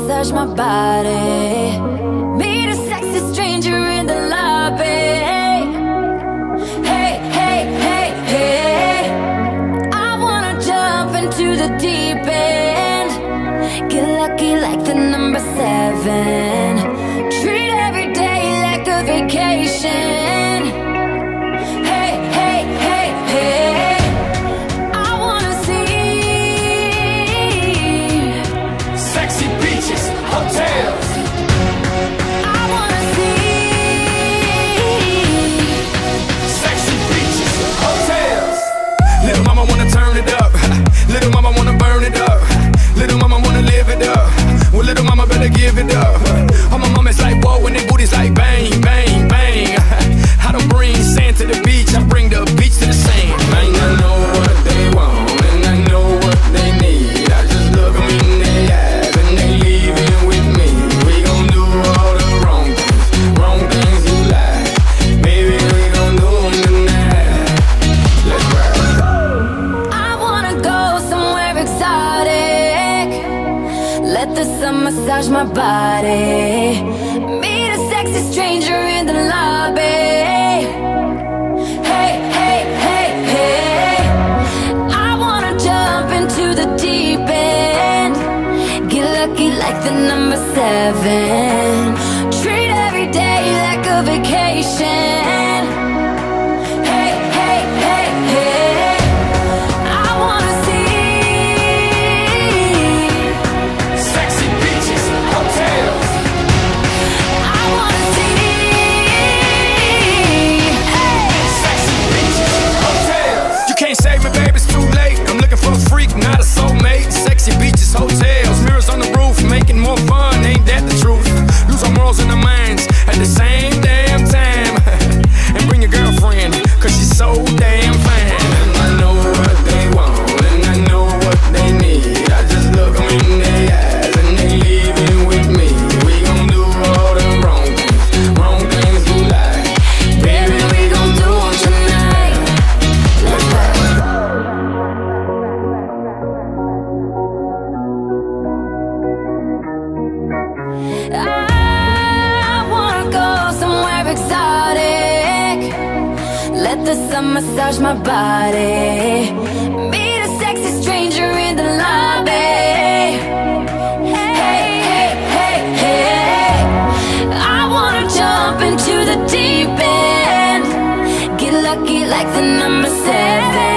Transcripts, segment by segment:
massage my body. Meet a sexy stranger in the lobby. Hey, hey, hey, hey. I wanna jump into the deep end. Get lucky like the number seven. Treat every day like a vacation. massage my body. Meet a sexy stranger in the lobby. Hey, hey, hey, hey. I wanna jump into the deep end. Get lucky like the number seven. Treat every day like a vacation. Let the sun massage my body. Meet a sexy stranger in the lobby. Hey, hey, hey, hey. I wanna jump into the deep end. Get lucky like the number seven.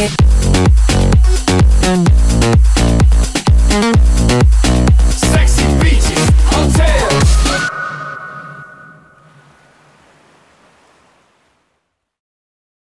Eh.